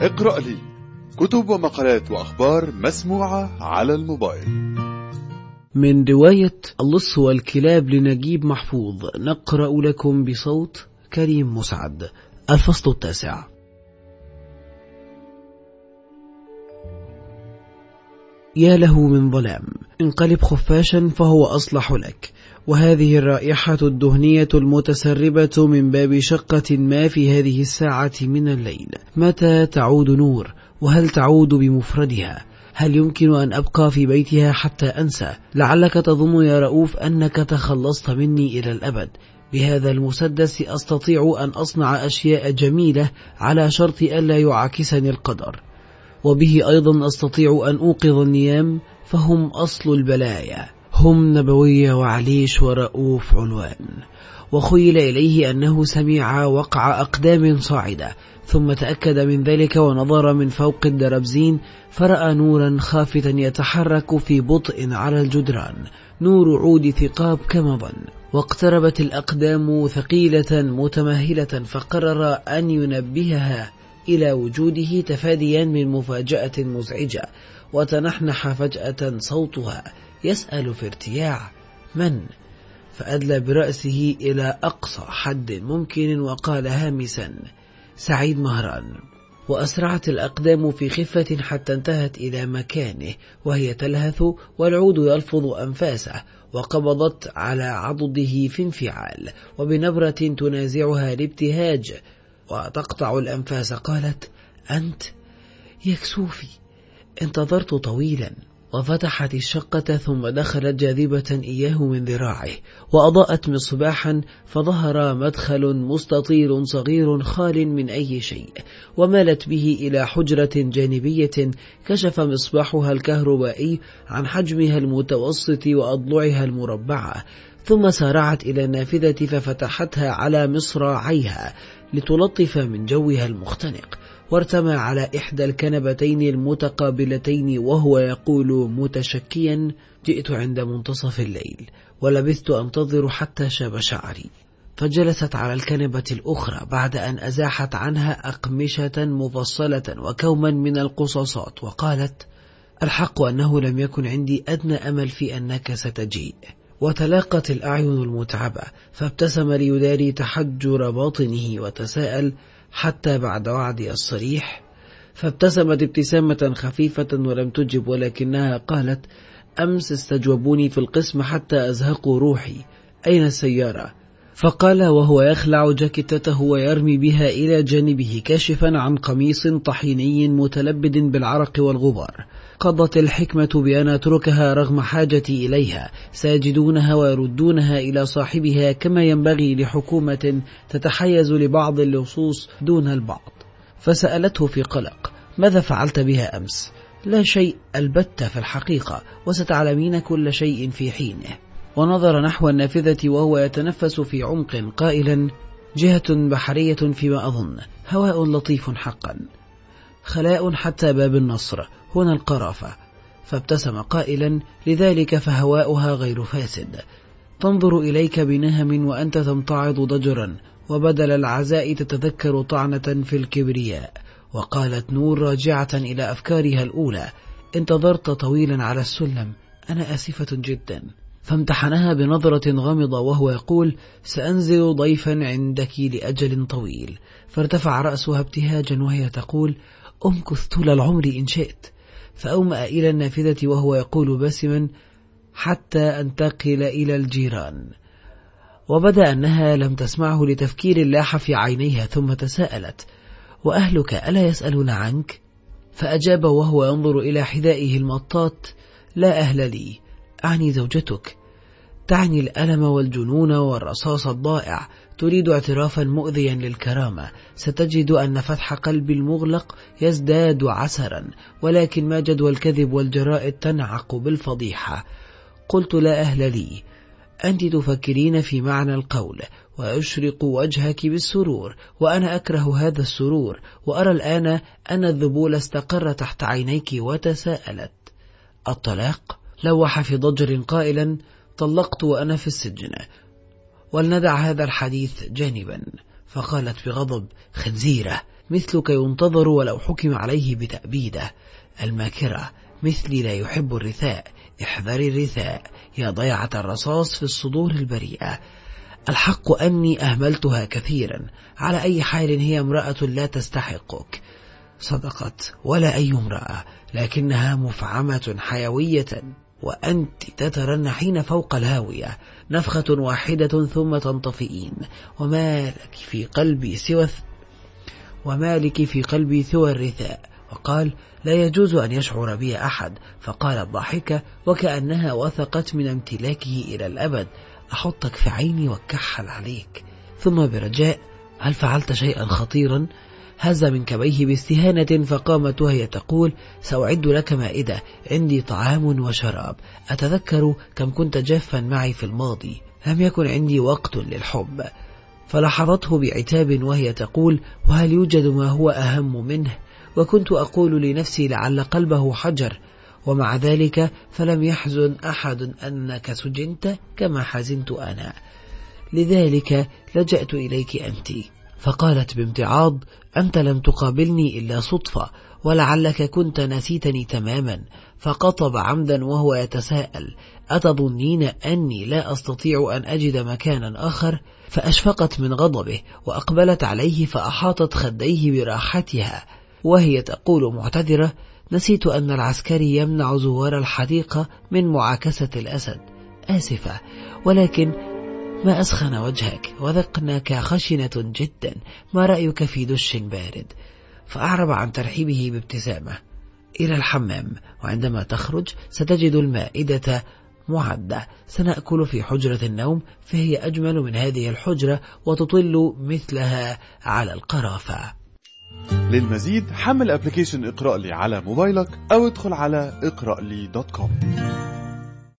اقرأ لي كتب ومقالات وأخبار مسموعة على الموبايل. من رواية اللص والكلاب لنجيب محفوظ نقرأ لكم بصوت كريم مسعد الفصل التاسع. يا له من ظلام انقلب خفاشا فهو أصلح لك. وهذه الرائحة الدهنية المتسربة من باب شقة ما في هذه الساعة من الليل. متى تعود نور؟ وهل تعود بمفردها؟ هل يمكن أن أبقى في بيتها حتى أنسى؟ لعلك تظن يا رؤوف أنك تخلصت مني إلى الأبد. بهذا المسدس أستطيع أن أصنع أشياء جميلة على شرط ألا يعاكسني القدر. وبه أيضا أستطيع أن أوقظ النيام فهم أصل البلايا هم نبوية وعليش ورؤوف علوان وخيل إليه أنه سمع وقع أقدام صاعدة ثم تأكد من ذلك ونظر من فوق الدربزين فرأى نورا خافتا يتحرك في بطء على الجدران. نور عود ثقاب كما ظن. واقتربت الأقدام ثقيلة متمهلة فقرر أن ينبهها. إلى وجوده تفاديا من مفاجأة مزعجة وتنحنح فجأة صوتها يسأل في ارتياع من؟ فأدلى برأسه إلى أقصى حد ممكن وقال هامسا سعيد مهران وأسرعت الأقدام في خفة حتى انتهت إلى مكانه وهي تلهث والعود يلفظ أنفاسه وقبضت على عضده في انفعال وبنبرة تنازعها الابتهاج وتقطع الأنفاس. قالت أنت يكسوفي انتظرت طويلا وفتحت الشقة ثم دخلت جاذبة إياه من ذراعه وأضاءت مصباحا فظهر مدخل مستطيل صغير خال من أي شيء ومالت به إلى حجرة جانبية كشف مصباحها الكهربائي عن حجمها المتوسط وأضلعها المربعة ثم سارعت إلى النافذة ففتحتها على مصراعيها. لتلطف من جوها المختنق. وارتمى على إحدى الكنبتين المتقابلتين وهو يقول متشكيا جئت عند منتصف الليل ولبثت أنتظر حتى شاب شعري. فجلست على الكنبة الأخرى بعد أن أزاحت عنها أقمشة مفصلة وكوما من القصاصات وقالت الحق أنه لم يكن عندي أدنى أمل في أنك ستجيء. وتلاقت الأعين المتعبة فابتسم ليداري تحجر باطنه وتساءل حتى بعد وعدي الصريح. فابتسمت ابتسامة خفيفة ولم تجب ولكنها قالت أمس استجوبوني في القسم حتى أزهقوا روحي. أين السيارة؟ فقال وهو يخلع جاكيتته ويرمي بها إلى جانبه كاشفا عن قميص طحيني متلبد بالعرق والغبار. قضت الحكمة بأن أتركها رغم حاجتي إليها ساجدونها ويردونها إلى صاحبها كما ينبغي لحكومة تتحيز لبعض اللصوص دون البعض. فسألته في قلق ماذا فعلت بها أمس؟ لا شيء ألبت في الحقيقة وستعلمين كل شيء في حينه. ونظر نحو النافذة وهو يتنفس في عمق قائلا جهة بحرية فيما أظن هواء لطيف حقا. خلاء حتى باب النصر. هنا القرافة. فابتسم قائلا لذلك فهواؤها غير فاسد. تنظر إليك بنهم وأنت تمتعض ضجرا وبدل العزاء تتذكر طعنة في الكبرياء. وقالت نور راجعة إلى أفكارها الأولى. انتظرت طويلا على السلم. أنا آسفة جدا. فامتحنها بنظرة غامضة وهو يقول سأنزل ضيفا عندك لأجل طويل. فارتفع رأسها ابتهاجا وهي تقول أمكث طول العمر إن شئت. فأومأ إلى النافذة وهو يقول باسما حتى أنتقل إلى الجيران. وبدأ أنها لم تسمعه لتفكير لاح في عينيها ثم تساءلت وأهلك ألا يسألون عنك؟ فأجاب وهو ينظر إلى حذائه المطاط لا أهل لي أعني زوجتك. تعني الألم والجنون والرصاص الضائع. تريد اعترافا مؤذيا للكرامة. ستجد أن فتح قلبي المغلق يزداد عسرا ولكن ما جدوى الكذب والجرائد تنعق بالفضيحة. قلت لا أهل لي. أنت تفكرين في معنى القول ويشرق وجهك بالسرور وأنا أكره هذا السرور وأرى الآن أن الذبول استقر تحت عينيك وتساءلت. الطلاق؟ لوح في ضجر قائلا. طلقت وأنا في السجن. ولندع هذا الحديث جانبا. فقالت بغضب خنزيرة مثلك ينتظر ولو حكم عليه بتأبيده. الماكرة مثلي لا يحب الرثاء. احذري الرثاء يا ضيعة الرصاص في الصدور البريئة. الحق أني أهملتها كثيرا. على أي حال هي امرأة لا تستحقك. صدقت ولا أي امرأة لكنها مفعمة حيوية. وأنت تترنحين فوق الهاوية نفخة واحدة ثم تنطفئين. وما لك في قلبي سوى وما لك في قلبي سوى الرثاء. وقال لا يجوز أن يشعر بي أحد. فقالت ضاحكة وكأنها وثقت من امتلاكه إلى الأبد. أحطك في عيني وكحل عليك. ثم برجاء هل فعلت شيئا خطيرا؟ هز من كبيه باستهانة فقامت وهي تقول سأعد لك مائدة عندي طعام وشراب. أتذكر كم كنت جافا معي في الماضي لم يكن عندي وقت للحب. فلاحظته بعتاب وهي تقول وهل يوجد ما هو أهم منه؟ وكنت أقول لنفسي لعل قلبه حجر ومع ذلك فلم يحزن أحد أنك سجنت كما حزنت أنا. لذلك لجأت إليك أنت. فقالت بامتعاض أنت لم تقابلني إلا صدفة ولعلك كنت نسيتني تماما. فقطب عمدا وهو يتساءل أتظنين أني لا أستطيع أن أجد مكانا آخر؟ فأشفقت من غضبه وأقبلت عليه فأحاطت خديه براحتها. وهي تقول معتذرة نسيت أن العسكري يمنع زوار الحديقة من معاكسة الأسد. آسفة. ولكن ما أسخن وجهك وذقنك خشنة جدا ما رأيك في دش بارد. فأعرب عن ترحيبه بابتسامة. إلى الحمام وعندما تخرج ستجد المائدة معدة. سنأكل في حجرة النوم فهي أجمل من هذه الحجرة وتطل مثلها على القرافة. للمزيد حمل application اقرأ لي على موبايلك أو ادخل على اقرأ لي dot com.